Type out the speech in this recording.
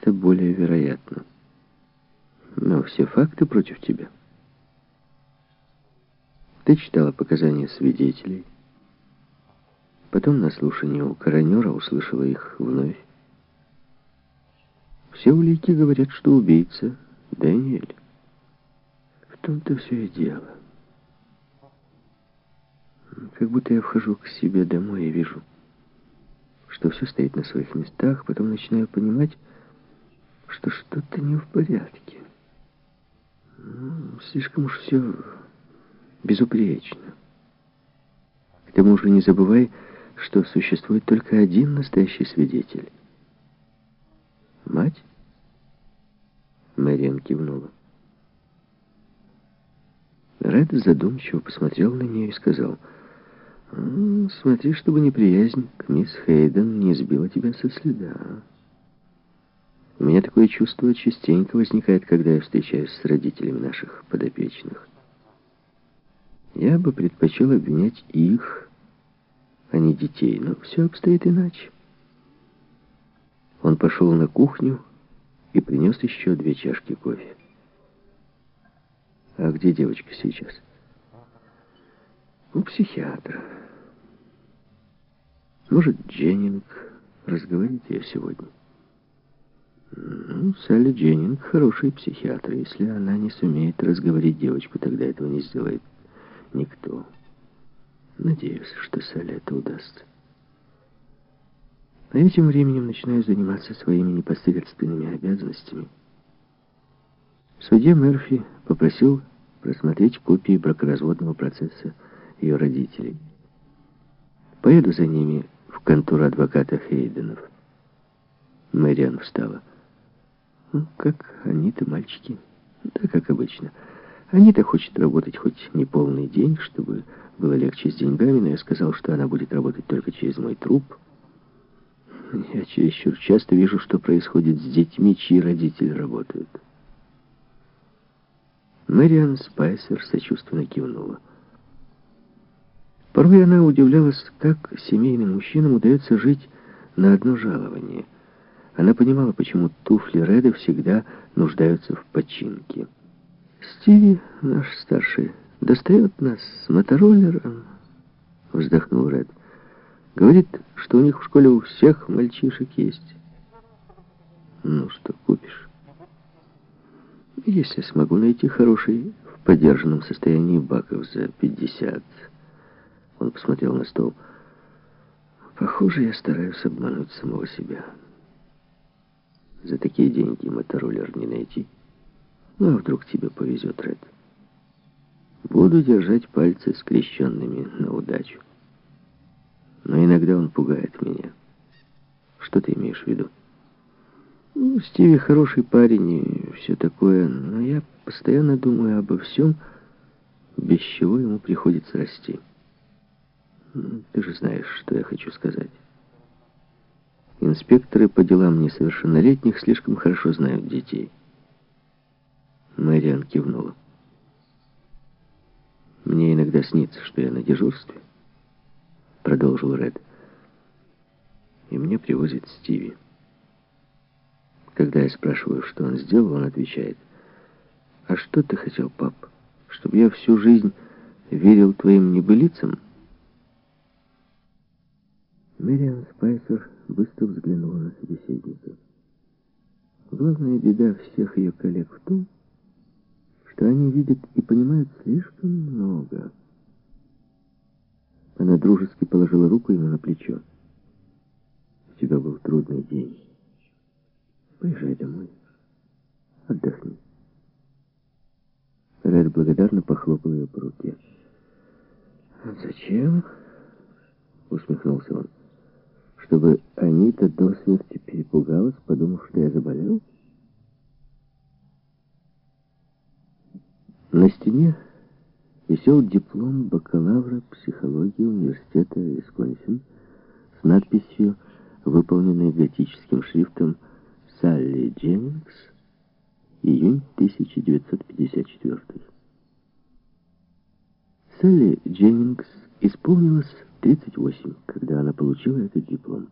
это более вероятно. Но все факты против тебя. Ты читала показания свидетелей. Потом на слушании у коронера услышала их вновь. Все улики говорят, что убийца Дэниэль. В том-то все и дело. Как будто я вхожу к себе домой и вижу, что все стоит на своих местах, потом начинаю понимать, что что-то не в порядке. Слишком уж все безупречно. К тому же не забывай, что существует только один настоящий свидетель. Мать? Мэриан кивнула. Ред задумчиво посмотрел на нее и сказал, «Смотри, чтобы неприязнь к мисс Хейден не сбила тебя со следа. У меня такое чувство частенько возникает, когда я встречаюсь с родителями наших подопечных. Я бы предпочел обвинять их, а не детей, но все обстоит иначе». Он пошел на кухню и принес еще две чашки кофе. А где девочка сейчас? У психиатра. Может, Дженнинг разговорит ее сегодня? Ну, Салли Дженнинг хороший психиатр. Если она не сумеет разговорить девочку, тогда этого не сделает никто. Надеюсь, что Салли это удастся. А я тем временем начинаю заниматься своими непосредственными обязанностями. Судья Мерфи попросил просмотреть копии бракоразводного процесса ее родителей. Поеду за ними в контору адвоката Хейденов. Мэриан встала. Ну, как они-то, мальчики. Да, как обычно. Анита хочет работать хоть не полный день, чтобы было легче с деньгами, но я сказал, что она будет работать только через мой труп. Я чересчур часто вижу, что происходит с детьми, чьи родители работают. Мэриан Спайсер сочувственно кивнула. Порой она удивлялась, как семейным мужчинам удается жить на одно жалование. Она понимала, почему туфли Реда всегда нуждаются в починке. «Стиви, наш старший, достает нас с мотороллером», — вздохнул Ред. «Говорит, что у них в школе у всех мальчишек есть». «Ну, что купишь?» «Если смогу найти хороший в подержанном состоянии баков за пятьдесят». Он посмотрел на стол. Похоже, я стараюсь обмануть самого себя. За такие деньги мотороллер не найти. Ну, а вдруг тебе повезет, Ред? Буду держать пальцы скрещенными на удачу. Но иногда он пугает меня. Что ты имеешь в виду? Ну, Стиви хороший парень и все такое, но я постоянно думаю обо всем, без чего ему приходится расти. Ты же знаешь, что я хочу сказать. Инспекторы по делам несовершеннолетних слишком хорошо знают детей. Мэриан кивнула. «Мне иногда снится, что я на дежурстве», — продолжил Ред. «И мне привозит Стиви. Когда я спрашиваю, что он сделал, он отвечает, «А что ты хотел, пап? Чтобы я всю жизнь верил твоим небылицам?» Мэриан Спайсер быстро взглянула на собеседника. Главная беда всех ее коллег в том, что они видят и понимают слишком много. Она дружески положила руку ему на плечо. У тебя был трудный день. Поезжай домой. Отдохни. Ред благодарно похлопал ее по руке. «Зачем?» — усмехнулся он чтобы Анита до смерти перепугалась, подумав, что я заболел? На стене висел диплом бакалавра психологии университета Висконсин с надписью, выполненной готическим шрифтом «Салли Дженнингс, июнь 1954». Салли Дженнингс исполнилось 38, когда она получила этот диплом.